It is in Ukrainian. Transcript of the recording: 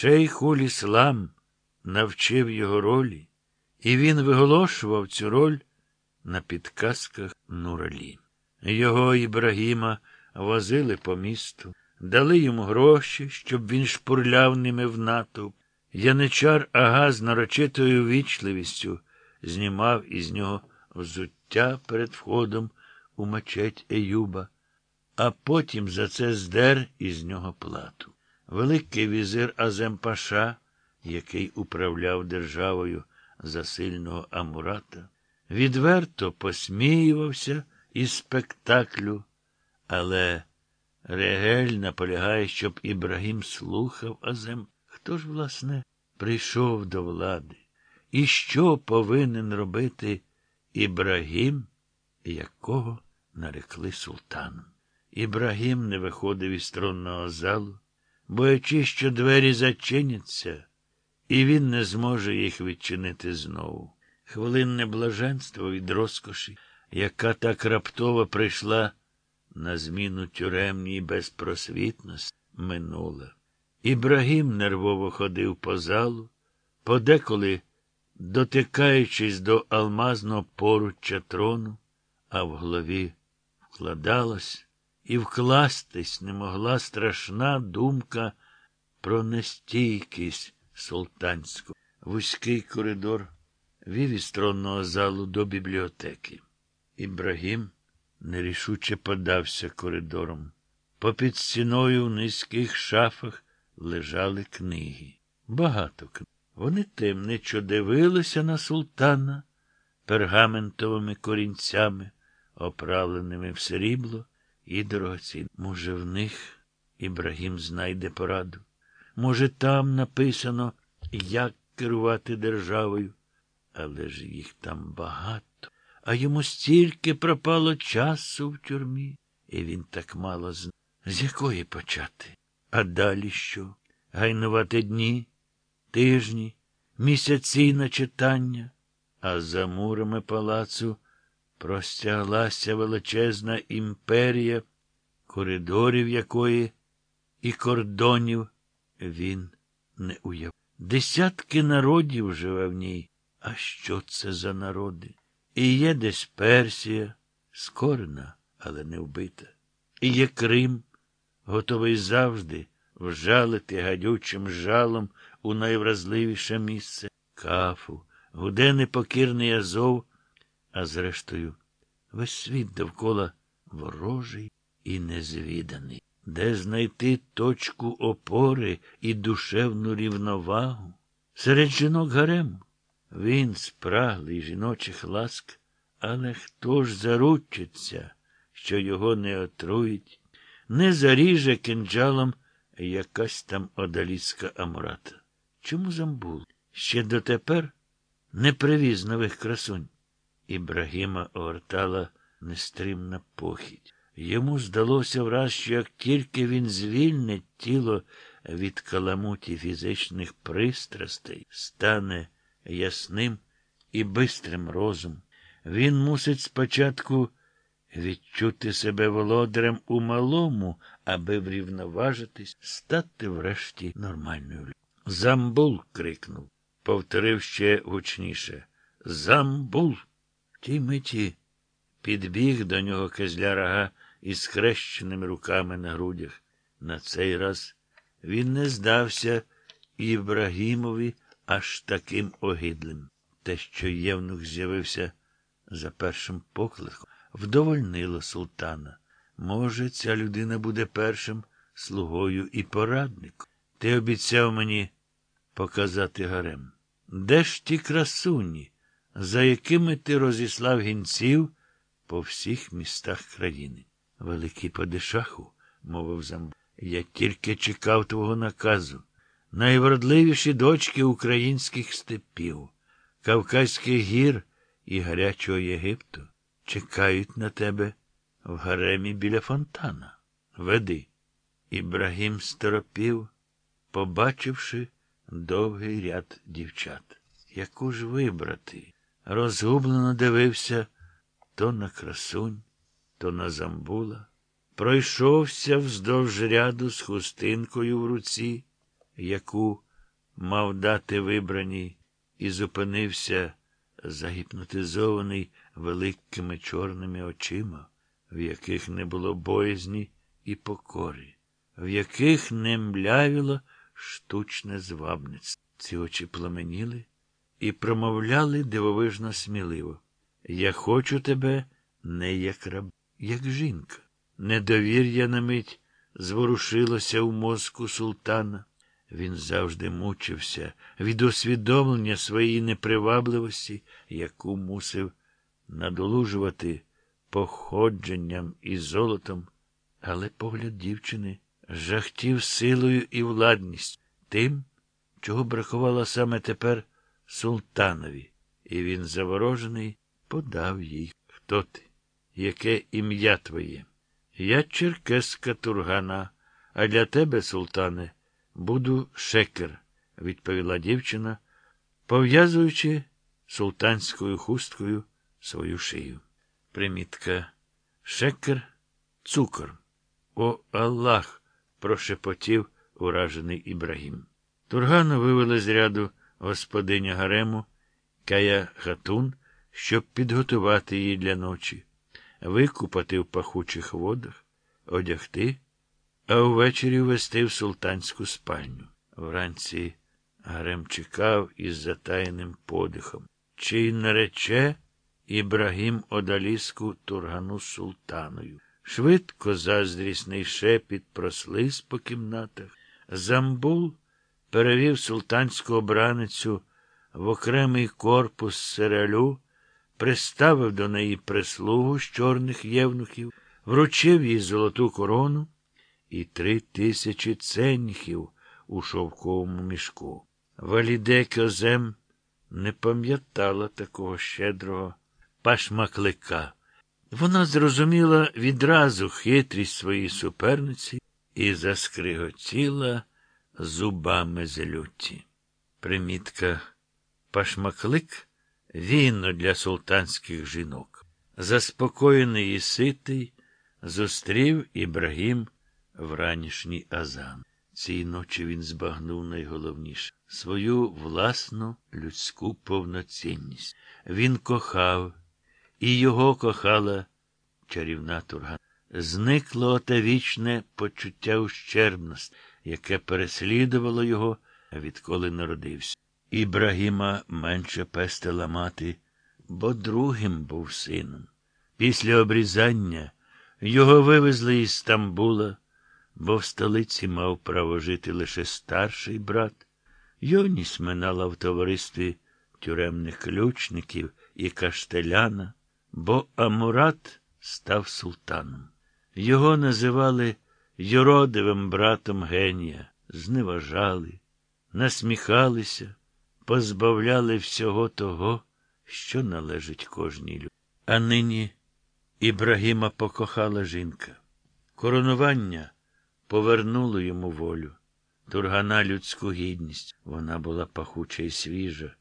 Шейхуль Іслам навчив його ролі, і він виголошував цю роль на підказках Нуралі. Його Ібрагіма возили по місту, дали йому гроші, щоб він шпурляв ними в натовп. Яничар ага з нарочитою вічливістю знімав із нього взуття перед входом у мечеть Еюба, а потім за це здер із нього плату. Великий візир Азем Паша, який управляв державою за сильного Амурата, відверто посміювався із спектаклю, але Регель наполягає, щоб Ібрагім слухав Азем. Хто ж, власне, прийшов до влади? І що повинен робити Ібрагім, якого нарекли султаном? Ібрагім не виходив із тронного залу, боячись, що двері зачиняться, і він не зможе їх відчинити знову. Хвилинне блаженство від розкоші, яка так раптово прийшла на зміну тюремній безпросвітності, минула. Ібрагім нервово ходив по залу, подеколи дотикаючись до алмазного поруччя трону, а в голові вкладалась і вкластись не могла страшна думка про нестійкість султанську. Вузький коридор вів із тронного залу до бібліотеки. Ібрагім нерішуче подався коридором. Попід стіною в низьких шафах лежали книги. Багато книг. Вони темничо дивилися на султана пергаментовими корінцями, оправленими в срібло і дорогоцін. Може, в них Ібрагім знайде пораду. Може, там написано, як керувати державою, але ж їх там багато, а йому стільки пропало часу в тюрмі, і він так мало знає. З якої почати? А далі що? Гайнувати дні, тижні, місяці на читання, а за мурами палацу простяглася величезна імперія, коридорів якої і кордонів він не уяв. Десятки народів живе в ній. А що це за народи? І є десь Персія, скорена, але не вбита. І є Крим, готовий завжди вжалити гадючим жалом у найвразливіше місце кафу, гуде непокірний Азов, а зрештою, весь світ довкола ворожий і незвіданий. Де знайти точку опори і душевну рівновагу? Серед жінок гарему. Він спраглий жіночих ласк, але хто ж заручиться, що його не отруїть, не заріже кинджалом якась там одаліцька амурата. Чому Замбул ще дотепер не привіз нових красунь? Ібрагіма огортала нестримна похідь. Йому здалося враз, що як тільки він звільнить тіло від каламуті фізичних пристрастей, стане ясним і бистрим розум. Він мусить спочатку відчути себе володарем у малому, аби врівноважитись, стати врешті нормальною. Замбул. крикнув, повторив ще гучніше. Замбул. Тій миті підбіг до нього кизля із хрещеними руками на грудях. На цей раз він не здався Ібрагімові аж таким огидлим. Те, що Євнух з'явився за першим покликом, вдовольнило султана. Може, ця людина буде першим слугою і порадником. Ти обіцяв мені показати гарем. Де ж ті красуні, за якими ти розіслав гінців по всіх містах країни? Великий Падишаху, мовив Замб, я тільки чекав твого наказу. Найвродливіші дочки українських степів, Кавказьких гір і гарячого Єгипту чекають на тебе в гаремі біля фонтана. Веди. Ібрагім сторопів, побачивши довгий ряд дівчат. Яку ж вибрати? Розгублено дивився то на красунь, то на замбула. Пройшовся вздовж ряду з хустинкою в руці, яку мав дати вибраній, і зупинився, загіпнотизований великими чорними очима, в яких не було боязні і покори, в яких не млявіло штучне звабництво. Ці очі пламеніли і промовляли дивовижно сміливо. Я хочу тебе не як раб, як жінка. Недовір'я на мить зворушилося у мозку султана. Він завжди мучився від усвідомлення своєї непривабливості, яку мусив надолужувати походженням і золотом, але погляд дівчини жахтів силою і владністю, тим, чого бракувало саме тепер султанові, і він, заворожений, подав їй. Хто ти? Яке ім'я твоє? Я черкеска тургана, а для тебе, султане, буду шекер, відповіла дівчина, пов'язуючи султанською хусткою свою шию. Примітка. Шекер цукор. О Аллах! прошепотів уражений Ібрагім. Тургану вивели з ряду господиня Гарему, Кая Хатун, щоб підготувати її для ночі, викупати в пахучих водах, одягти, а увечері ввести в султанську спальню. Вранці Гарем чекав із затаєним подихом. Чи нарече Ібрагім одаліску тургану султаною. Швидко заздрісний шепіт прослиз по кімнатах. Замбул перевів султанську обраницю в окремий корпус серелю, приставив до неї прислугу з чорних євнухів, вручив їй золоту корону і три тисячі ценьхів у шовковому мішку. Валіде Козем не пам'ятала такого щедрого пашмаклика. Вона зрозуміла відразу хитрість своєї суперниці і заскриготіла зубами з люті. Примітка пашмаклик віно для султанських жінок. Заспокоєний і ситий, зустрів Ібрагім вранішній азан. Цій ночі він збагнув найголовніше свою власну людську повноцінність. Він кохав, і його кохала чарівна турга. Зникло оте вічне почуття ущербності, яке переслідувало його, відколи народився. Ібрагіма менше пестила мати, бо другим був сином. Після обрізання його вивезли із Стамбула, бо в столиці мав право жити лише старший брат. Йоність минала в товаристві тюремних ключників і каштеляна, бо Амурат став султаном. Його називали юродивим братом генія, зневажали, насміхалися, позбавляли всього того, що належить кожній людині. А нині Ібрагіма покохала жінка. Коронування повернуло йому волю, тургана людську гідність. Вона була пахуча і свіжа,